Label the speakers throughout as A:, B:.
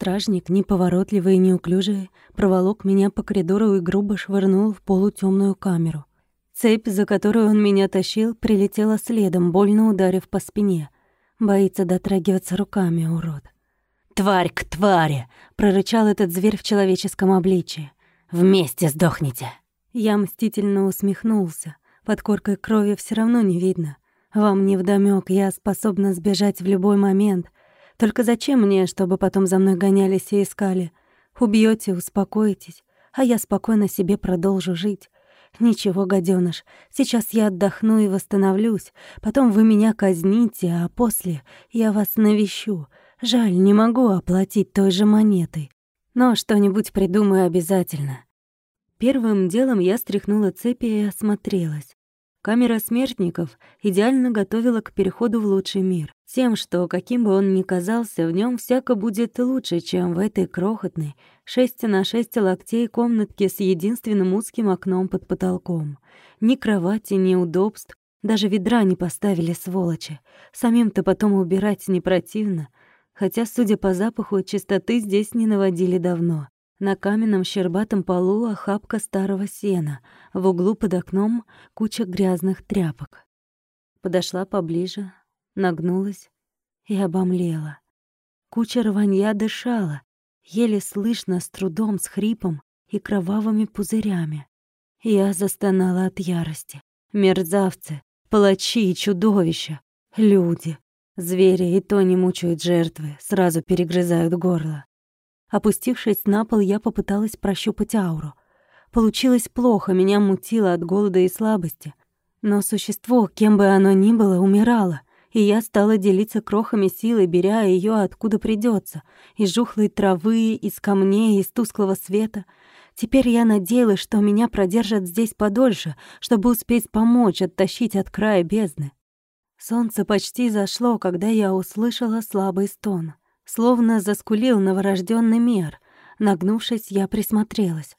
A: Стражник, неповоротливый и неуклюжий, проволок меня по коридору и грубо швырнул в полутемную камеру. Цепь, за которую он меня тащил, прилетела следом, больно ударив по спине. Боится дотрагиваться руками, урод. «Тварь к твари!» — прорычал этот зверь в человеческом обличии. «Вместе сдохните!» Я мстительно усмехнулся. Под коркой крови все равно не видно. Вам не вдомёк, я способна сбежать в любой момент. Только зачем мне, чтобы потом за мной гонялись и искали? Убьете, успокоитесь, а я спокойно себе продолжу жить. «Ничего, гадёныш, сейчас я отдохну и восстановлюсь. Потом вы меня казните, а после я вас навещу. Жаль, не могу оплатить той же монетой. Но что-нибудь придумаю обязательно». Первым делом я стряхнула цепи и осмотрелась. Камера смертников идеально готовила к переходу в лучший мир. Тем, что, каким бы он ни казался, в нем всяко будет лучше, чем в этой крохотной, шесть на шесть локтей комнатке с единственным узким окном под потолком. Ни кровати, ни удобств, даже ведра не поставили, сволочи. Самим-то потом убирать не противно. Хотя, судя по запаху, чистоты здесь не наводили давно. На каменном щербатом полу охапка старого сена, в углу под окном куча грязных тряпок. Подошла поближе, нагнулась и обомлела. Куча рванья дышала, еле слышно, с трудом, с хрипом и кровавыми пузырями. Я застонала от ярости. Мерзавцы, палачи и чудовища, люди. Звери и то не мучают жертвы, сразу перегрызают горло. Опустившись на пол, я попыталась прощупать ауру. Получилось плохо, меня мутило от голода и слабости. Но существо, кем бы оно ни было, умирало, и я стала делиться крохами силы, беря ее откуда придется, из жухлой травы, из камней, из тусклого света. Теперь я надеялась, что меня продержат здесь подольше, чтобы успеть помочь оттащить от края бездны. Солнце почти зашло, когда я услышала слабый стон. Словно заскулил новорожденный мир. Нагнувшись, я присмотрелась.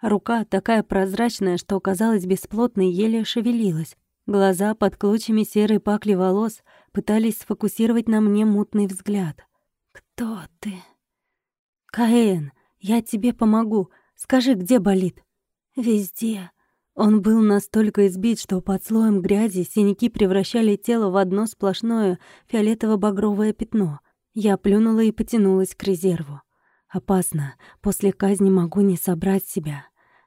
A: Рука, такая прозрачная, что казалась бесплотной, еле шевелилась. Глаза под клочьями серой пакли волос пытались сфокусировать на мне мутный взгляд. «Кто ты?» «Каэн, я тебе помогу. Скажи, где болит?» «Везде». Он был настолько избит, что под слоем грязи синяки превращали тело в одно сплошное фиолетово-багровое пятно. Я плюнула и потянулась к резерву. Опасно. После казни могу не собрать себя.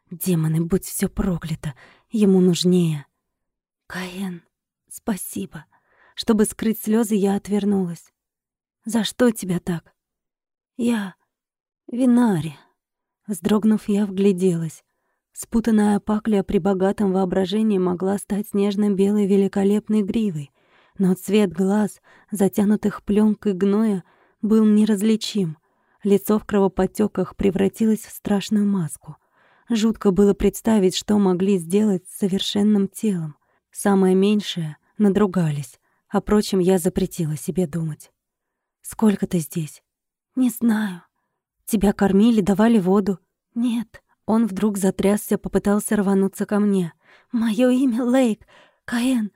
A: Демоны, будь все проклято. Ему нужнее. Каен, спасибо. Чтобы скрыть слезы, я отвернулась. За что тебя так? Я... Винари. Вздрогнув, я вгляделась. Спутанная пакля при богатом воображении могла стать снежно-белой великолепной гривой, но цвет глаз, затянутых пленкой гноя, был неразличим. Лицо в кровоподтеках превратилось в страшную маску. Жутко было представить, что могли сделать с совершенным телом. Самое меньшее — надругались. О прочем я запретила себе думать. «Сколько ты здесь?» «Не знаю». «Тебя кормили, давали воду?» «Нет». Он вдруг затрясся, попытался рвануться ко мне. «Моё имя Лейк. Каэн.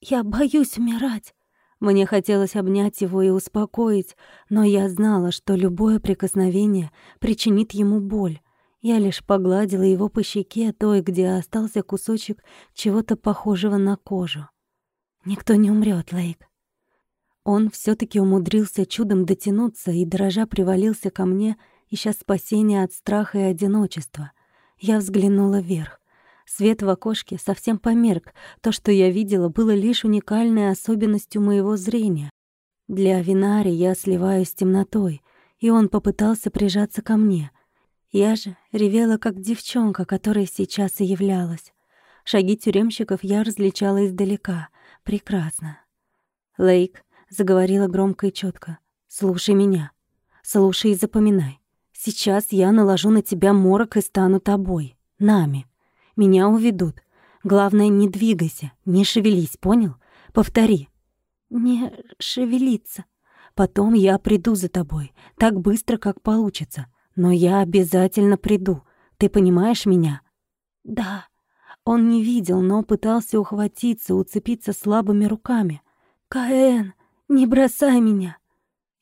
A: Я боюсь умирать. Мне хотелось обнять его и успокоить, но я знала, что любое прикосновение причинит ему боль. Я лишь погладила его по щеке, той, где остался кусочек чего-то похожего на кожу. Никто не умрет, Лейк. Он все таки умудрился чудом дотянуться и, дрожа, привалился ко мне, ища спасения от страха и одиночества. Я взглянула вверх. Свет в окошке совсем померк. То, что я видела, было лишь уникальной особенностью моего зрения. Для Винари я сливаюсь с темнотой, и он попытался прижаться ко мне. Я же ревела, как девчонка, которая сейчас и являлась. Шаги тюремщиков я различала издалека. Прекрасно. Лейк заговорила громко и четко. «Слушай меня. Слушай и запоминай. Сейчас я наложу на тебя морок и стану тобой. Нами. Меня уведут. Главное, не двигайся, не шевелись, понял? Повтори. Не шевелиться. Потом я приду за тобой, так быстро, как получится. Но я обязательно приду. Ты понимаешь меня? Да. Он не видел, но пытался ухватиться, уцепиться слабыми руками. Каэн, не бросай меня.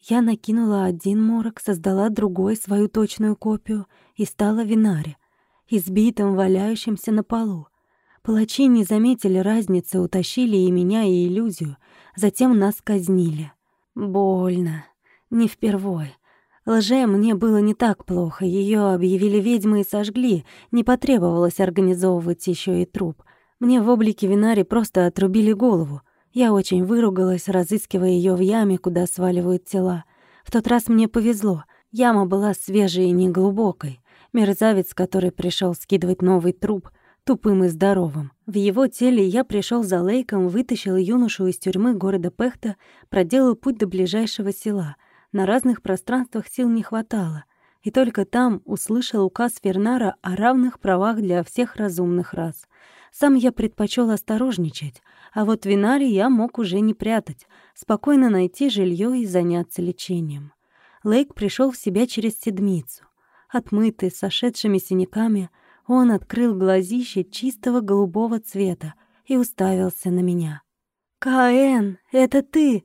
A: Я накинула один морок, создала другой, свою точную копию, и стала винаре, избитым, валяющимся на полу. Палачи не заметили разницы, утащили и меня, и иллюзию, затем нас казнили. Больно. Не впервой. Лже мне было не так плохо, ее объявили ведьмой и сожгли, не потребовалось организовывать еще и труп. Мне в облике Винари просто отрубили голову — я очень выругалась, разыскивая ее в яме, куда сваливают тела. В тот раз мне повезло. Яма была свежей и неглубокой. Мерзавец, который пришел скидывать новый труп, тупым и здоровым. В его теле я пришел за Лейком, вытащил юношу из тюрьмы города Пехта, проделал путь до ближайшего села. На разных пространствах сил не хватало. И только там услышал указ Фернара о равных правах для всех разумных рас. Сам я предпочел осторожничать, а вот винари я мог уже не прятать, спокойно найти жилье и заняться лечением. Лейк пришел в себя через седмицу. Отмытый, с сошедшими синяками, он открыл глазище чистого голубого цвета и уставился на меня. «Каэн, это ты!»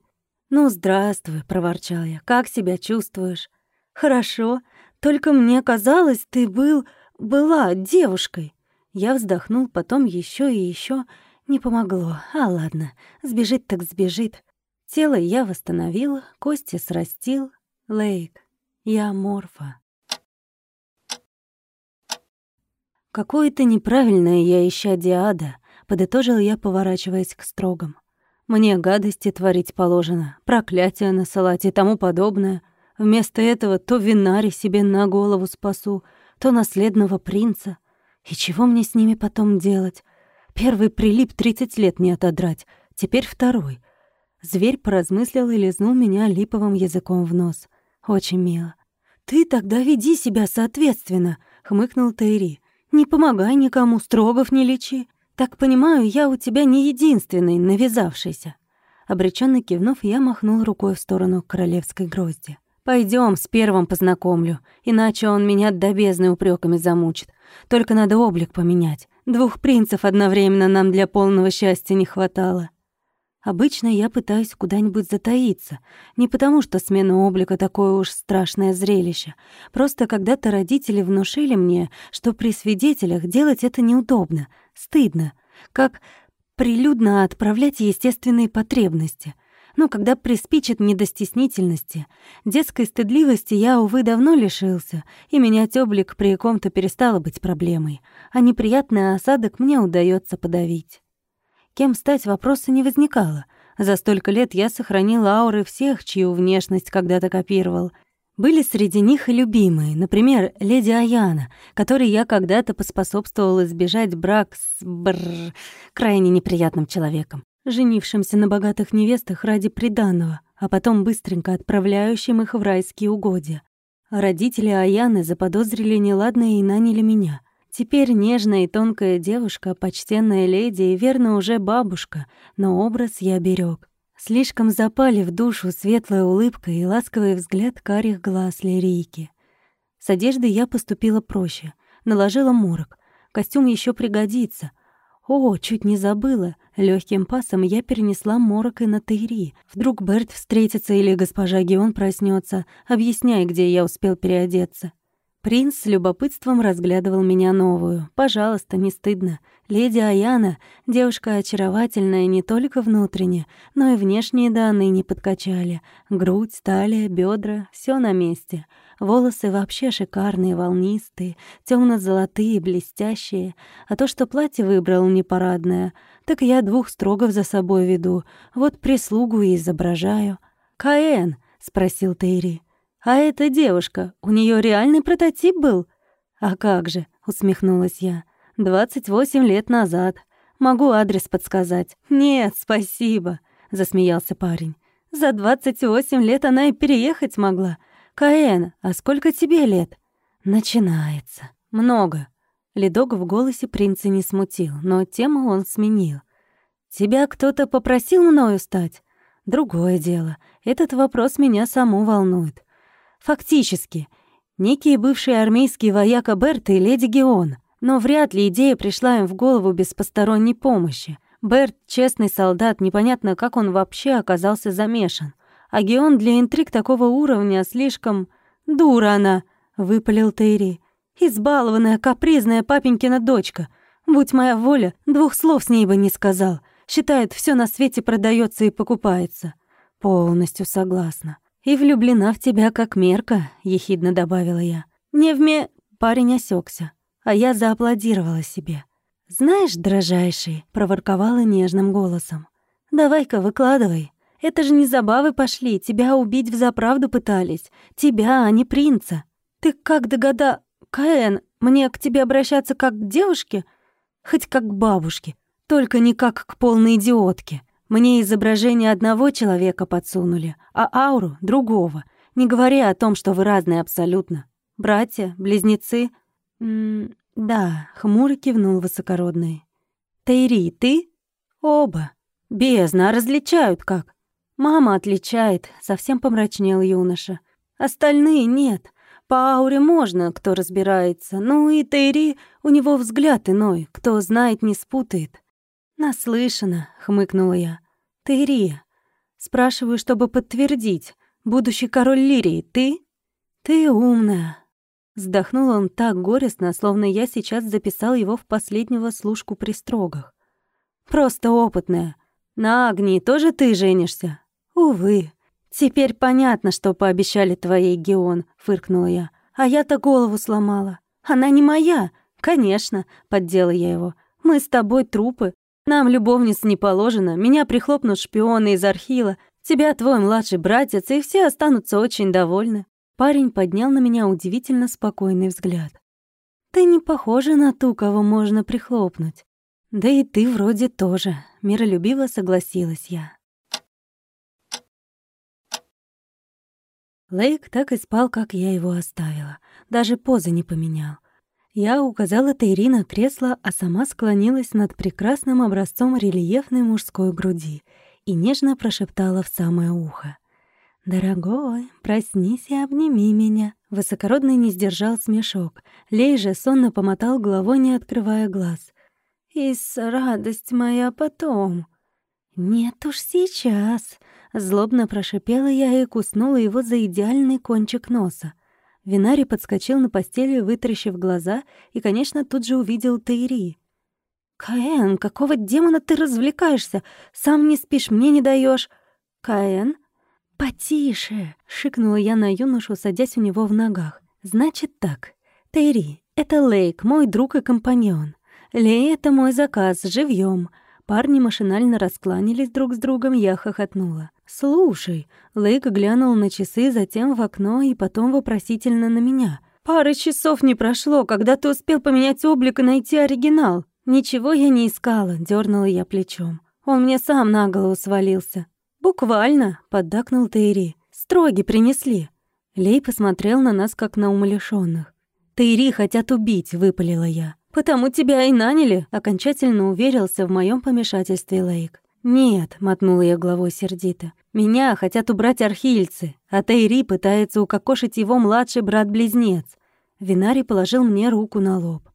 A: «Ну, здравствуй», — проворчал я. «Как себя чувствуешь?» «Хорошо. Только мне казалось, ты был... была девушкой». Я вздохнул, потом еще и еще не помогло. А ладно, сбежит так сбежит. Тело я восстановил, кости срастил. Лейк, я морфа. Какое-то неправильное я ища диада, подытожил я, поворачиваясь к строгам. Мне гадости творить положено, проклятия насылать и тому подобное. Вместо этого то винари себе на голову спасу, то наследного принца. И чего мне с ними потом делать? Первый прилип тридцать лет не отодрать, теперь второй. Зверь поразмыслил и лизнул меня липовым языком в нос. Очень мило. «Ты тогда веди себя соответственно», — хмыкнул Тайри. «Не помогай никому, строгов не лечи. Так понимаю, я у тебя не единственный, навязавшийся». Обреченно кивнув, я махнул рукой в сторону королевской грозди. Пойдем, с первым познакомлю, иначе он меня до бездны упреками замучит. Только надо облик поменять. Двух принцев одновременно нам для полного счастья не хватало. Обычно я пытаюсь куда-нибудь затаиться, не потому что смена облика такое уж страшное зрелище. Просто когда-то родители внушили мне, что при свидетелях делать это неудобно, стыдно, как прилюдно отправлять естественные потребности. Но когда приспичит мне до стеснительности, детской стыдливости я, увы, давно лишился, и менять облик при ком-то перестало быть проблемой, а неприятный осадок мне удается подавить. Кем стать вопроса не возникало. За столько лет я сохранил ауры всех, чью внешность когда-то копировал. Были среди них и любимые, например, леди Аяна, которой я когда-то поспособствовал избежать брак с бррр, крайне неприятным человеком женившимся на богатых невестах ради приданого, а потом быстренько отправляющим их в райские угодья. Родители Аяны заподозрили неладное и наняли меня. Теперь нежная и тонкая девушка, почтенная леди и верно уже бабушка, но образ я берег. Слишком запали в душу светлая улыбка и ласковый взгляд карих глаз лирийки. С одеждой я поступила проще. Наложила морок. Костюм еще пригодится. О, чуть не забыла. Легким пасом я перенесла морок и на Тейри. Вдруг Берт встретится или госпожа Геон проснется, объясняя, где я успел переодеться. Принц с любопытством разглядывал меня новую. «Пожалуйста, не стыдно. Леди Аяна — девушка очаровательная не только внутренне, но и внешние данные не подкачали. Грудь, талия, бедра — все на месте. Волосы вообще шикарные, волнистые, темно золотые блестящие. А то, что платье выбрал непарадное, так я двух строгов за собой веду. Вот прислугу и изображаю. «Каэн?» — спросил Тейри. «А эта девушка, у нее реальный прототип был?» «А как же?» — усмехнулась я. «Двадцать восемь лет назад. Могу адрес подсказать». «Нет, спасибо», — засмеялся парень. «За двадцать восемь лет она и переехать могла. «Каэн, а сколько тебе лет?» «Начинается. Много». Ледок в голосе принца не смутил, но тему он сменил. «Тебя кто-то попросил мною стать?» «Другое дело. Этот вопрос меня саму волнует. Фактически, некие бывшие армейские вояка Берт и леди Геон. Но вряд ли идея пришла им в голову без посторонней помощи. Берт — честный солдат, непонятно, как он вообще оказался замешан. А Геон для интриг такого уровня слишком... Дура она, выпалил Тейри. Избалованная, капризная папенькина дочка. Будь моя воля, двух слов с ней бы не сказал. Считает, все на свете продается и покупается. Полностью согласна. И влюблена в тебя как мерка, ехидно добавила я. Не вме... Парень осекся, а я зааплодировала себе. «Знаешь, дрожайший», — проворковала нежным голосом, — «давай-ка выкладывай. Это же не забавы пошли, тебя убить взаправду пытались. Тебя, а не принца. Ты как догада... Каэн, мне к тебе обращаться как к девушке? Хоть как к бабушке, только не как к полной идиотке. Мне изображение одного человека подсунули, а ауру — другого, не говоря о том, что вы разные абсолютно. Братья, близнецы? М -м да, хмуро кивнул высокородный. Тейри, ты? Оба. Бездна, а различают как? Мама отличает, совсем помрачнел юноша. Остальные нет. По ауре можно, кто разбирается. Ну и Тейри, у него взгляд иной, кто знает, не спутает. Наслышана, хмыкнула я. Тейри. Спрашиваю, чтобы подтвердить. Будущий король Лирии, ты? Ты умная. Вздохнул он так горестно, словно я сейчас записал его в последнего служку при строгах. Просто опытная. На Агнии тоже ты женишься? Увы. Теперь понятно, что пообещали твоей Геон, фыркнула я. А я-то голову сломала. Она не моя. Конечно, поддела я его. Мы с тобой трупы. Нам любовниц не положено. Меня прихлопнут шпионы из Архила. Тебя твой младший братец, и все останутся очень довольны. Парень поднял на меня удивительно спокойный взгляд. Ты не похожа на ту, кого можно прихлопнуть. Да и ты вроде тоже, миролюбиво согласилась я. Лейк так и спал, как я его оставила. Даже позы не поменял. Я указала Тейри на кресло, а сама склонилась над прекрасным образцом рельефной мужской груди и нежно прошептала в самое ухо. «Дорогой, проснись и обними меня». Высокородный не сдержал смешок. Лей же сонно помотал головой, не открывая глаз. «И с радость моя потом». «Нет уж сейчас», Злобно прошипела я и куснула его за идеальный кончик носа. Винари подскочил на постели, вытрящив глаза, и, конечно, тут же увидел Тейри. «Каэн, какого демона ты развлекаешься? Сам не спишь, мне не даешь. «Каэн?» «Потише!» — шикнула я на юношу, садясь у него в ногах. «Значит так. Тейри, это Лейк, мой друг и компаньон. Лей — это мой заказ, живьем. Парни машинально раскланялись друг с другом, я хохотнула. «Слушай», — Лейк глянул на часы, затем в окно и потом вопросительно на меня. «Пары часов не прошло, когда ты успел поменять облик и найти оригинал». «Ничего я не искала», — дернула я плечом. «Он мне сам на голову свалился». «Буквально», — поддакнул Тейри. «Строги принесли». Лей посмотрел на нас, как на умалишённых. «Тейри хотят убить», — выпалила я. «Потому тебя и наняли», — окончательно уверился в моем помешательстве Лейк. «Нет», — мотнула я головой сердито. «Меня хотят убрать архильцы, а Тейри пытается укокошить его младший брат-близнец». Винари положил мне руку на лоб.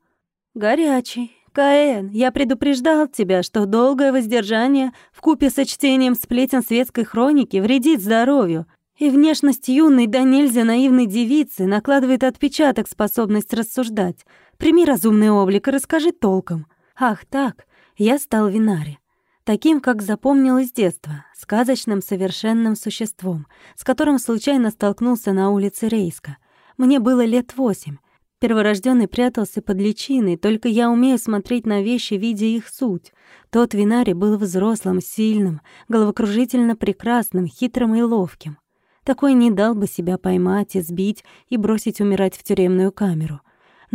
A: «Горячий. Каэн, я предупреждал тебя, что долгое воздержание вкупе со чтением сплетен светской хроники вредит здоровью, и внешность юной да нельзя наивной девицы накладывает отпечаток способность рассуждать. Прими разумный облик и расскажи толком. Ах так, я стал Винари таким, как запомнил из детства, сказочным совершенным существом, с которым случайно столкнулся на улице Рейска. Мне было лет восемь. Перворожденный прятался под личиной, только я умею смотреть на вещи, видя их суть. Тот Винари был взрослым, сильным, головокружительно прекрасным, хитрым и ловким. Такой не дал бы себя поймать, избить и бросить умирать в тюремную камеру.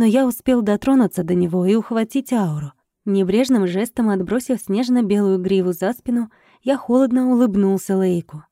A: Но я успел дотронуться до него и ухватить ауру. Небрежным жестом отбросив снежно-белую гриву за спину, я холодно улыбнулся Лейку.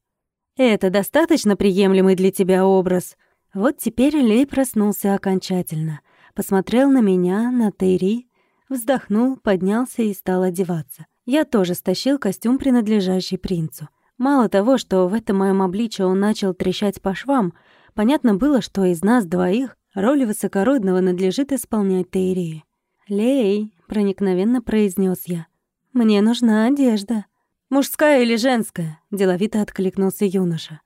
A: «Это достаточно приемлемый для тебя образ?» Вот теперь Лей проснулся окончательно. Посмотрел на меня, на Тейри, вздохнул, поднялся и стал одеваться. Я тоже стащил костюм, принадлежащий принцу. Мало того, что в этом моем обличье он начал трещать по швам, понятно было, что из нас двоих роль высокородного надлежит исполнять Тейри. «Лей», проникновенно произнес я. «Мне нужна одежда». «Мужская или женская?» — деловито откликнулся юноша.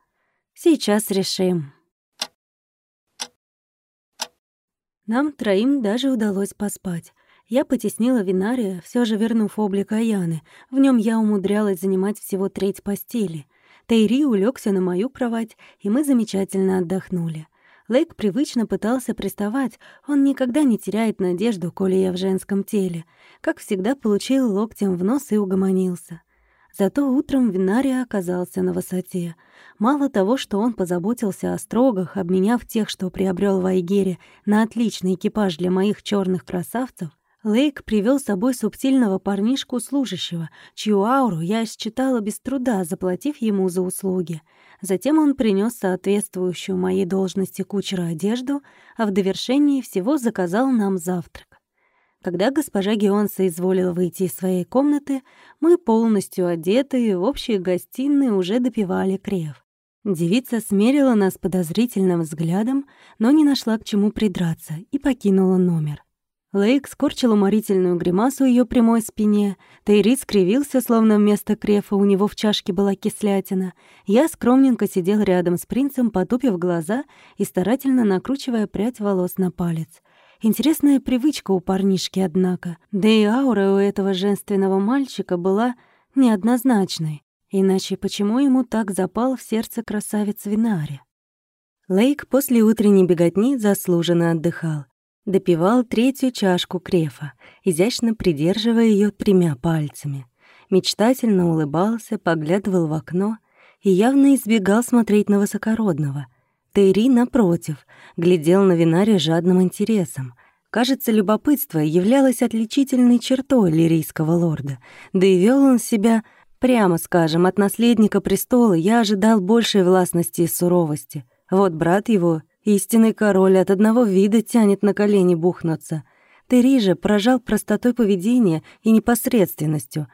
A: Сейчас решим. Нам троим даже удалось поспать. Я потеснила Винария, все же вернув облик Аяны. В нем я умудрялась занимать всего треть постели. Тейри улегся на мою кровать, и мы замечательно отдохнули. Лейк привычно пытался приставать, он никогда не теряет надежду, коли я в женском теле. Как всегда, получил локтем в нос и угомонился. Зато утром Винария оказался на высоте. Мало того, что он позаботился о строгах, обменяв тех, что приобрел в Айгере, на отличный экипаж для моих черных красавцев, Лейк привел с собой субтильного парнишку служащего, чью ауру я считала без труда, заплатив ему за услуги. Затем он принес соответствующую моей должности кучера одежду, а в довершении всего заказал нам завтрак. Когда госпожа Геонса изволила выйти из своей комнаты, мы, полностью одетые, в общей гостиной уже допивали крев. Девица смерила нас подозрительным взглядом, но не нашла к чему придраться и покинула номер. Лейк скорчил уморительную гримасу ее прямой спине. Тейри скривился, словно вместо крефа у него в чашке была кислятина. Я скромненько сидел рядом с принцем, потупив глаза и старательно накручивая прядь волос на палец. Интересная привычка у парнишки, однако. Да и аура у этого женственного мальчика была неоднозначной. Иначе почему ему так запал в сердце красавец Винари? Лейк после утренней беготни заслуженно отдыхал. Допивал третью чашку крефа, изящно придерживая ее тремя пальцами. Мечтательно улыбался, поглядывал в окно и явно избегал смотреть на высокородного. Тейри, напротив, глядел на Винаре жадным интересом. Кажется, любопытство являлось отличительной чертой лирийского лорда, да и вел он себя, прямо скажем, от наследника престола я ожидал большей властности и суровости. Вот брат его Истинный король от одного вида тянет на колени бухнуться. Терри же поражал простотой поведения и непосредственностью.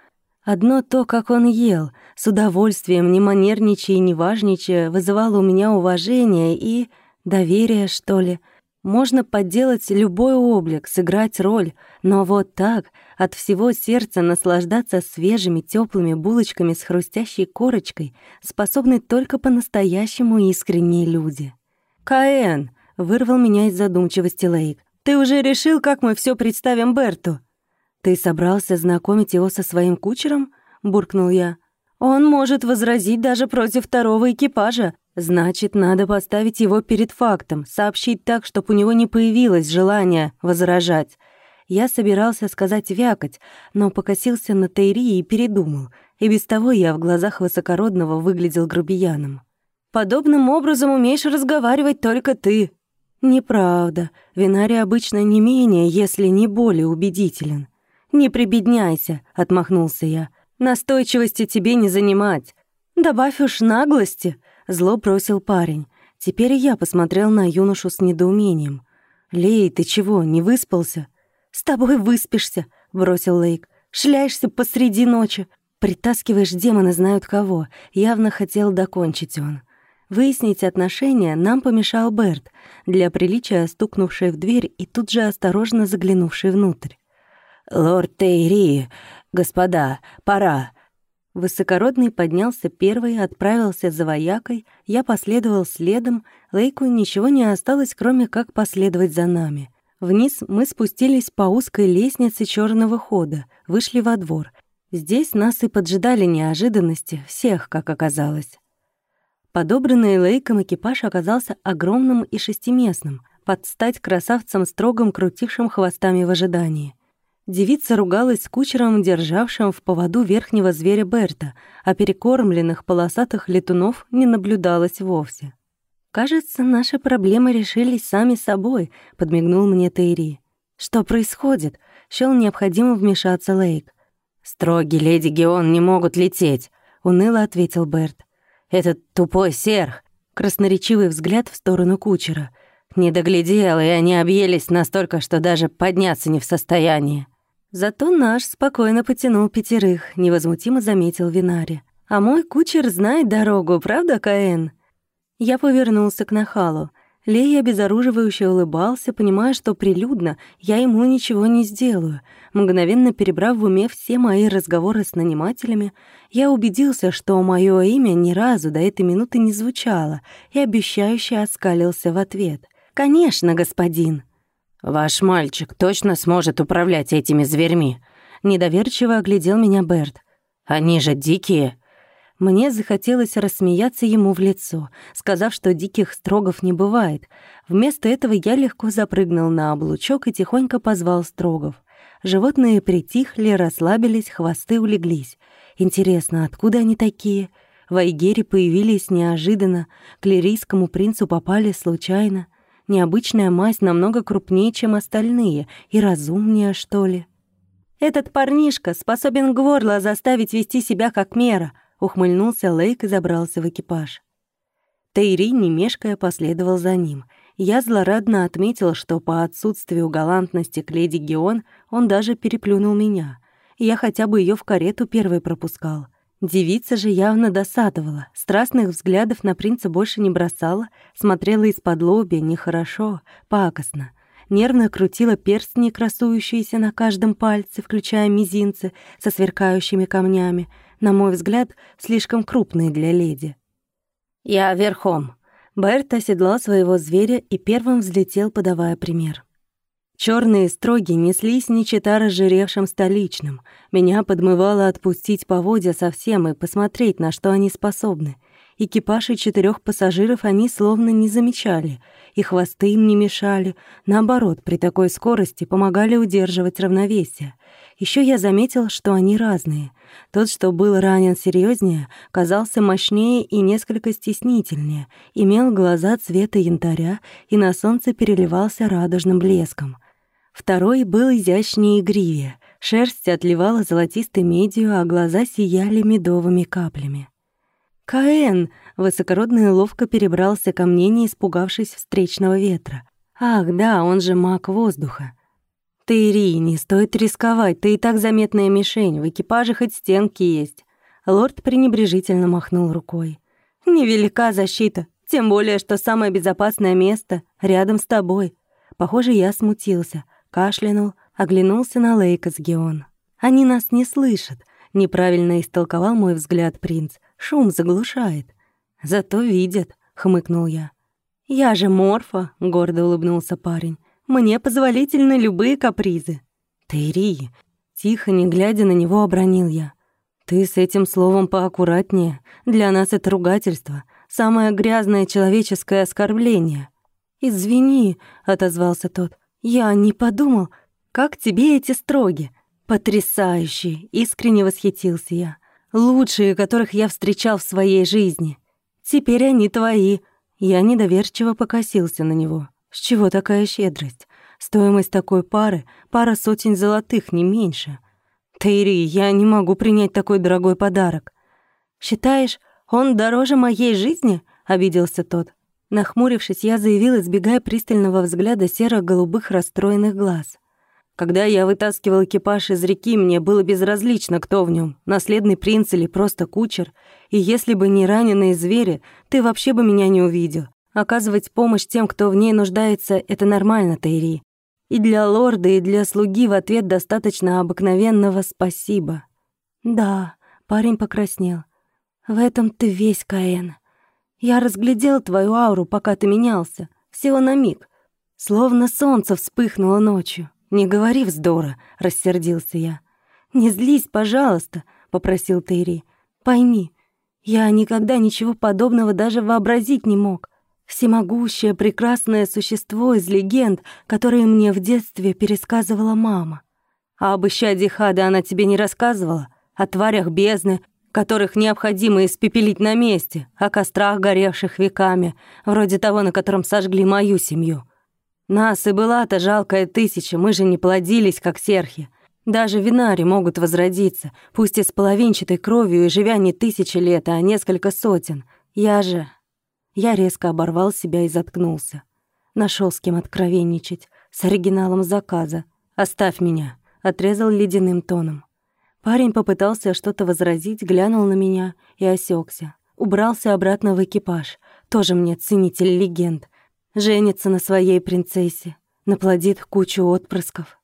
A: Одно то, как он ел, с удовольствием, не манерничая и не важничая, вызывало у меня уважение и доверие, что ли. Можно подделать любой облик, сыграть роль, но вот так, от всего сердца наслаждаться свежими теплыми булочками с хрустящей корочкой, способны только по-настоящему искренние люди. «Каэн!» — вырвал меня из задумчивости Лейк. «Ты уже решил, как мы все представим Берту?» «Ты собрался знакомить его со своим кучером?» — буркнул я. «Он может возразить даже против второго экипажа. Значит, надо поставить его перед фактом, сообщить так, чтобы у него не появилось желания возражать». Я собирался сказать «вякать», но покосился на Тейри и передумал. И без того я в глазах высокородного выглядел грубияном. Подобным образом умеешь разговаривать только ты». «Неправда. Винари обычно не менее, если не более убедителен». «Не прибедняйся», — отмахнулся я. «Настойчивости тебе не занимать». «Добавь уж наглости», — зло бросил парень. Теперь я посмотрел на юношу с недоумением. «Лей, ты чего, не выспался?» «С тобой выспишься», — бросил Лейк. «Шляешься посреди ночи. Притаскиваешь демона знают кого. Явно хотел докончить он. Выяснить отношения нам помешал Берт, для приличия стукнувший в дверь и тут же осторожно заглянувший внутрь. «Лорд Тейри, господа, пора!» Высокородный поднялся первый, отправился за воякой, я последовал следом, Лейку ничего не осталось, кроме как последовать за нами. Вниз мы спустились по узкой лестнице черного хода, вышли во двор. Здесь нас и поджидали неожиданности, всех, как оказалось. Подобранный Лейком экипаж оказался огромным и шестиместным, под стать красавцам строгом крутившим хвостами в ожидании. Девица ругалась с кучером, державшим в поводу верхнего зверя Берта, а перекормленных полосатых летунов не наблюдалось вовсе. «Кажется, наши проблемы решились сами собой», — подмигнул мне Тейри. «Что происходит?» — счёл необходимо вмешаться Лейк. «Строгие леди Геон не могут лететь», — уныло ответил Берт. Этот тупой серх. Красноречивый взгляд в сторону кучера. Не доглядел, и они объелись настолько, что даже подняться не в состоянии. Зато наш спокойно потянул пятерых, невозмутимо заметил Винари. А мой кучер знает дорогу, правда, Каэн? Я повернулся к Нахалу. Лей обезоруживающе улыбался, понимая, что прилюдно я ему ничего не сделаю. Мгновенно перебрав в уме все мои разговоры с нанимателями, я убедился, что мое имя ни разу до этой минуты не звучало, и обещающе оскалился в ответ. «Конечно, господин!»
B: «Ваш мальчик точно сможет управлять этими зверьми?» Недоверчиво оглядел меня Берт. «Они же дикие!»
A: Мне захотелось рассмеяться ему в лицо, сказав, что диких строгов не бывает. Вместо этого я легко запрыгнул на облучок и тихонько позвал строгов. Животные притихли, расслабились, хвосты улеглись. Интересно, откуда они такие? В Айгере появились неожиданно, к лирийскому принцу попали случайно. Необычная масть намного крупнее, чем остальные, и разумнее, что ли. «Этот парнишка способен горло заставить вести себя как мера», Ухмыльнулся Лейк и забрался в экипаж. Тейри, не мешкая, последовал за ним. Я злорадно отметил, что по отсутствию галантности к леди Геон он даже переплюнул меня. Я хотя бы ее в карету первой пропускал. Девица же явно досадовала, страстных взглядов на принца больше не бросала, смотрела из-под лобья нехорошо, пакостно. Нервно крутила перстни, красующиеся на каждом пальце, включая мизинцы со сверкающими камнями, на мой взгляд, слишком крупные для леди. «Я верхом». Берт оседлал своего зверя и первым взлетел, подавая пример. Черные строги неслись не чета разжиревшим столичным. Меня подмывало отпустить поводья совсем и посмотреть, на что они способны. Экипаж и четырех пассажиров они словно не замечали, и хвосты им не мешали. Наоборот, при такой скорости помогали удерживать равновесие. Еще я заметил, что они разные. Тот, что был ранен серьезнее, казался мощнее и несколько стеснительнее, имел глаза цвета янтаря и на солнце переливался радужным блеском. Второй был изящнее и игривее, шерсть отливала золотистой медью, а глаза сияли медовыми каплями. «Каэн!» — высокородный ловко перебрался ко мне, не испугавшись встречного ветра. «Ах, да, он же маг воздуха!» «Ты, Ри, не стоит рисковать, ты и так заметная мишень, в экипаже хоть стенки есть». Лорд пренебрежительно махнул рукой. «Невелика защита, тем более, что самое безопасное место рядом с тобой». Похоже, я смутился, кашлянул, оглянулся на Лейка с Геон. «Они нас не слышат», — неправильно истолковал мой взгляд принц. «Шум заглушает». «Зато видят», — хмыкнул я. «Я же Морфа», — гордо улыбнулся парень. Мне позволительны любые капризы. Ты, тихо, не глядя на него, обронил я. Ты с этим словом поаккуратнее. Для нас это ругательство, самое грязное человеческое оскорбление. Извини, отозвался тот. Я не подумал, как тебе эти строги. Потрясающие, искренне восхитился я. Лучшие, которых я встречал в своей жизни. Теперь они твои. Я недоверчиво покосился на него. С чего такая щедрость? Стоимость такой пары — пара сотен золотых, не меньше. Тейри, я не могу принять такой дорогой подарок. Считаешь, он дороже моей жизни? Обиделся тот. Нахмурившись, я заявил, избегая пристального взгляда серо-голубых расстроенных глаз. Когда я вытаскивал экипаж из реки, мне было безразлично, кто в нем, наследный принц или просто кучер. И если бы не раненые звери, ты вообще бы меня не увидел. Оказывать помощь тем, кто в ней нуждается, это нормально, Тайри. И для лорда, и для слуги в ответ достаточно обыкновенного «спасибо». «Да», — парень покраснел. «В этом ты весь, Каэн. Я разглядел твою ауру, пока ты менялся. Всего на миг. Словно солнце вспыхнуло ночью. Не говори вздора», — рассердился я. «Не злись, пожалуйста», — попросил Тейри. «Пойми, я никогда ничего подобного даже вообразить не мог. Всемогущее, прекрасное существо из легенд, которые мне в детстве пересказывала мама. А об исчадии Хада она тебе не рассказывала? О тварях бездны, которых необходимо испепелить на месте, о кострах, горевших веками, вроде того, на котором сожгли мою семью. Нас и была-то жалкая тысяча, мы же не плодились, как серхи. Даже винари могут возродиться, пусть и с половинчатой кровью и живя не тысячи лет, а несколько сотен. Я же я резко оборвал себя и заткнулся. Нашел с кем откровенничать. С оригиналом заказа. «Оставь меня», — отрезал ледяным тоном. Парень попытался что-то возразить, глянул на меня и осекся. Убрался обратно в экипаж. Тоже мне ценитель легенд. Женится на своей принцессе, наплодит кучу отпрысков.